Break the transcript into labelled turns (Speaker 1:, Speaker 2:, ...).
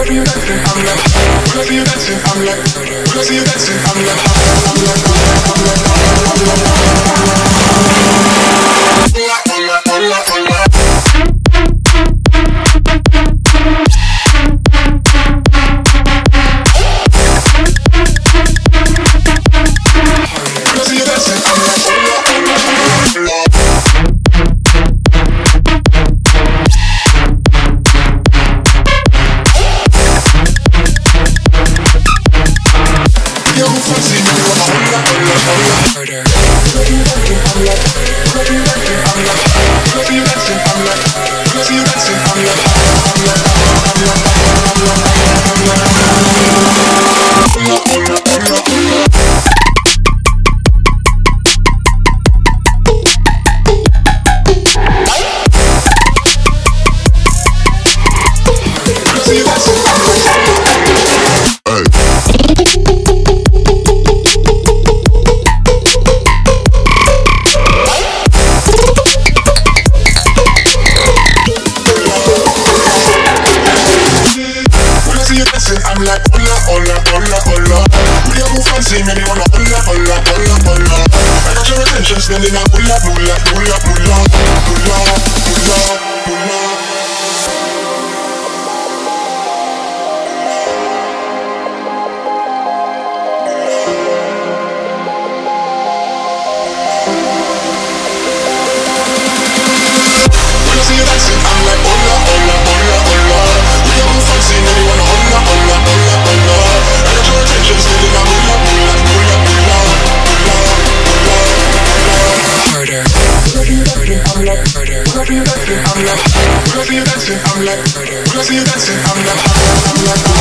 Speaker 1: I'm like, olla, olla, olla We are too fancy, you wanna olla, olla, olla, olla I got your attention, standing up, pull up, pull up, pull murder, murder, murder, murder, I'm like, crazy dancing, I'm like, crazy dancing, I'm like, I'm like, I'm like,